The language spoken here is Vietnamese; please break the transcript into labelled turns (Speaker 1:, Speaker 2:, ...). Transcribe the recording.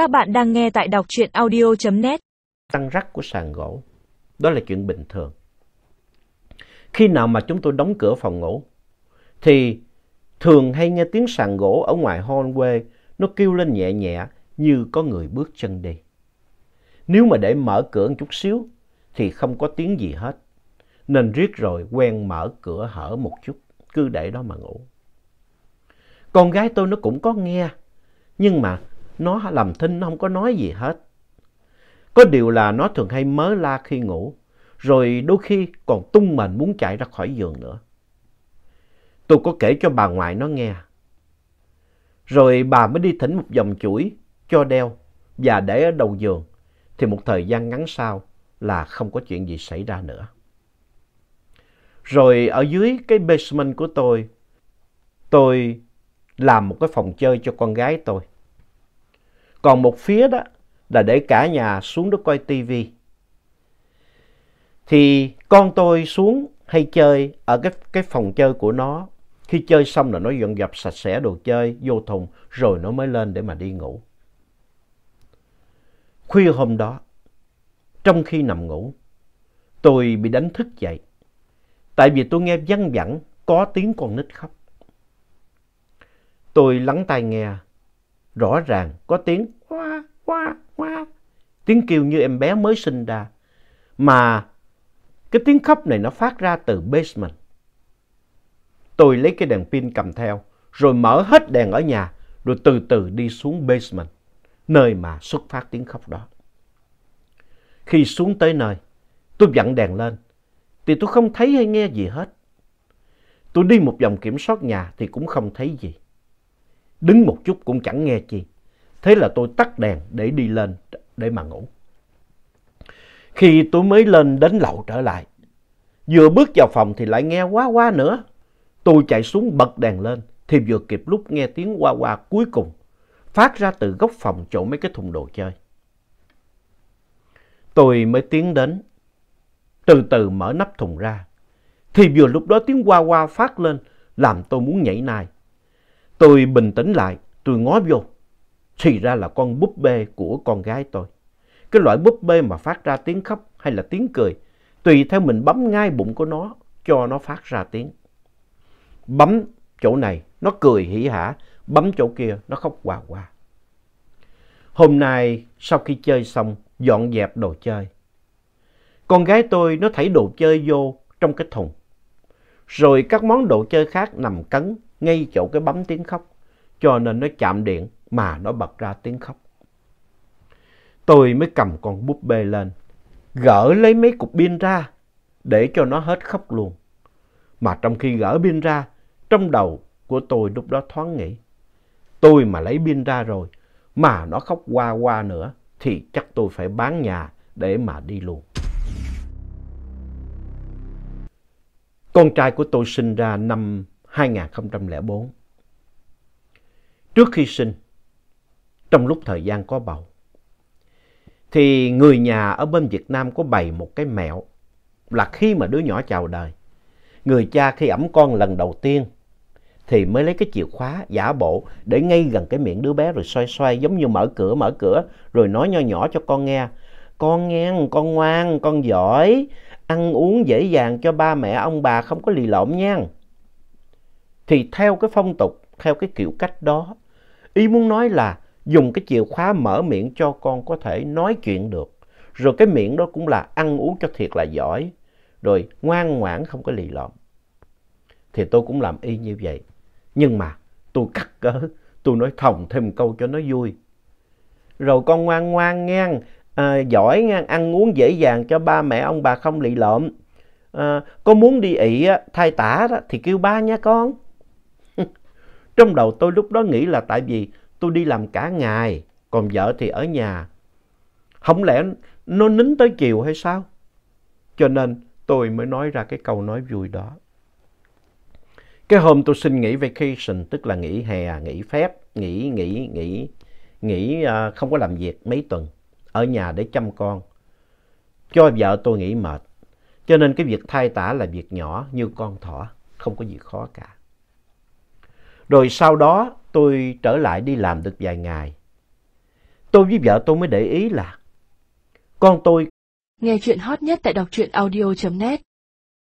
Speaker 1: Các bạn đang nghe tại đọc truyện audio.net.
Speaker 2: Tăng rắc của sàn gỗ, đó là chuyện bình thường. Khi nào mà chúng tôi đóng cửa phòng ngủ, thì thường hay nghe tiếng sàn gỗ ở ngoài hallway nó kêu lên nhẹ nhẹ như có người bước chân đi. Nếu mà để mở cửa một chút xíu thì không có tiếng gì hết. Nên riết rồi quen mở cửa hở một chút, cứ để đó mà ngủ. Con gái tôi nó cũng có nghe, nhưng mà nó làm thinh nó không có nói gì hết. Có điều là nó thường hay mớ la khi ngủ, rồi đôi khi còn tung mình muốn chạy ra khỏi giường nữa. Tôi có kể cho bà ngoại nó nghe. Rồi bà mới đi thỉnh một vòng chuỗi cho đeo và để ở đầu giường. Thì một thời gian ngắn sau là không có chuyện gì xảy ra nữa. Rồi ở dưới cái basement của tôi, tôi làm một cái phòng chơi cho con gái tôi. Còn một phía đó là để cả nhà xuống đó coi tivi. Thì con tôi xuống hay chơi ở cái, cái phòng chơi của nó. Khi chơi xong là nó dọn dẹp sạch sẽ đồ chơi vô thùng rồi nó mới lên để mà đi ngủ. Khuya hôm đó, trong khi nằm ngủ, tôi bị đánh thức dậy. Tại vì tôi nghe văng vẳng có tiếng con nít khóc. Tôi lắng tai nghe, rõ ràng có tiếng hoa hoa hoa, tiếng kêu như em bé mới sinh ra. Mà cái tiếng khóc này nó phát ra từ basement. Tôi lấy cái đèn pin cầm theo, rồi mở hết đèn ở nhà, rồi từ từ đi xuống basement, nơi mà xuất phát tiếng khóc đó. Khi xuống tới nơi, tôi vặn đèn lên, thì tôi không thấy hay nghe gì hết. Tôi đi một vòng kiểm soát nhà thì cũng không thấy gì. Đứng một chút cũng chẳng nghe chi. Thế là tôi tắt đèn để đi lên để mà ngủ. Khi tôi mới lên đến lầu trở lại, vừa bước vào phòng thì lại nghe quá quá nữa. Tôi chạy xuống bật đèn lên thì vừa kịp lúc nghe tiếng qua qua cuối cùng phát ra từ góc phòng chỗ mấy cái thùng đồ chơi. Tôi mới tiến đến, từ từ mở nắp thùng ra. Thì vừa lúc đó tiếng qua qua phát lên làm tôi muốn nhảy nai. Tôi bình tĩnh lại, tôi ngó vô. Thì ra là con búp bê của con gái tôi. Cái loại búp bê mà phát ra tiếng khóc hay là tiếng cười, tùy theo mình bấm ngay bụng của nó cho nó phát ra tiếng. Bấm chỗ này nó cười hỉ hả, bấm chỗ kia nó khóc hòa hòa. Hôm nay sau khi chơi xong dọn dẹp đồ chơi, con gái tôi nó thảy đồ chơi vô trong cái thùng. Rồi các món đồ chơi khác nằm cấn ngay chỗ cái bấm tiếng khóc, cho nên nó chạm điện mà nó bật ra tiếng khóc. Tôi mới cầm con búp bê lên, gỡ lấy mấy cục pin ra để cho nó hết khóc luôn. Mà trong khi gỡ pin ra, trong đầu của tôi lúc đó thoáng nghĩ, tôi mà lấy pin ra rồi mà nó khóc qua qua nữa thì chắc tôi phải bán nhà để mà đi luôn. Con trai của tôi sinh ra năm 2004. Trước khi sinh, trong lúc thời gian có bầu, thì người nhà ở bên Việt Nam có bày một cái mẹo là khi mà đứa nhỏ chào đời, người cha khi ẵm con lần đầu tiên thì mới lấy cái chìa khóa giả bộ để ngay gần cái miệng đứa bé rồi xoay xoay giống như mở cửa mở cửa rồi nói nho nhỏ cho con nghe. Con nghe, con ngoan, con giỏi, ăn uống dễ dàng cho ba mẹ ông bà không có lì lộn nha. Thì theo cái phong tục, theo cái kiểu cách đó, ý muốn nói là dùng cái chìa khóa mở miệng cho con có thể nói chuyện được. Rồi cái miệng đó cũng là ăn uống cho thiệt là giỏi. Rồi ngoan ngoãn không có lì lợm Thì tôi cũng làm y như vậy. Nhưng mà tôi cắt cỡ, tôi nói thòng thêm câu cho nó vui. Rồi con ngoan ngoan ngang, à, giỏi ngang, ăn uống dễ dàng cho ba mẹ ông bà không lì lợm À, con muốn đi ị thay tả đó, thì kêu ba nha con. Trong đầu tôi lúc đó nghĩ là tại vì tôi đi làm cả ngày, còn vợ thì ở nhà. Không lẽ nó nín tới chiều hay sao? Cho nên tôi mới nói ra cái câu nói vui đó. Cái hôm tôi xin nghỉ vacation, tức là nghỉ hè, nghỉ phép, nghỉ, nghỉ, nghỉ, nghỉ à, không có làm việc mấy tuần, ở nhà để chăm con. Cho vợ tôi nghỉ mệt. Cho nên cái việc thay tả là việc nhỏ như con thỏ, không có gì khó cả. Rồi sau đó tôi trở lại đi làm được vài ngày. tôi với vợ tôi mới để ý là con tôi
Speaker 3: Nghe chuyện hot nhất tại đọc truyện audio.net